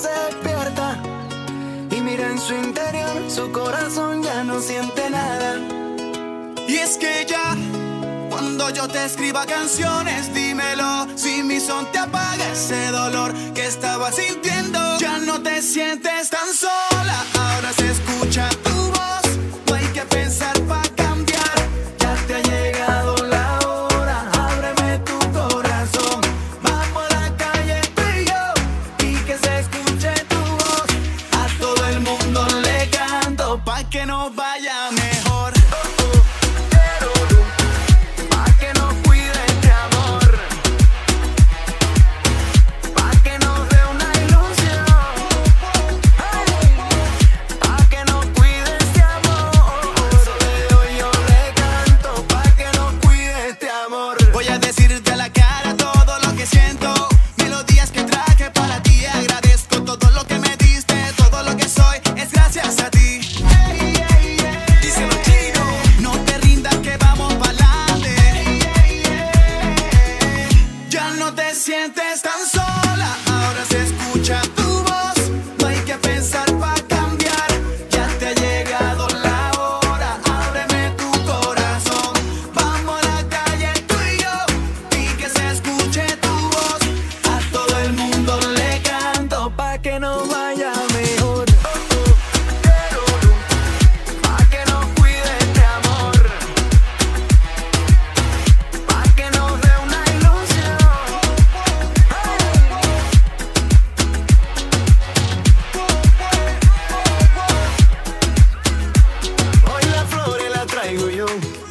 se despierta y mira en su interior, su corazón ya no siente nada. Y es que ya, cuando yo te escriba canciones, dímelo. Si mi son te apaga ese dolor que estaba sintiendo, ya no te sientes tan sola, ahora se escucha. trap sonho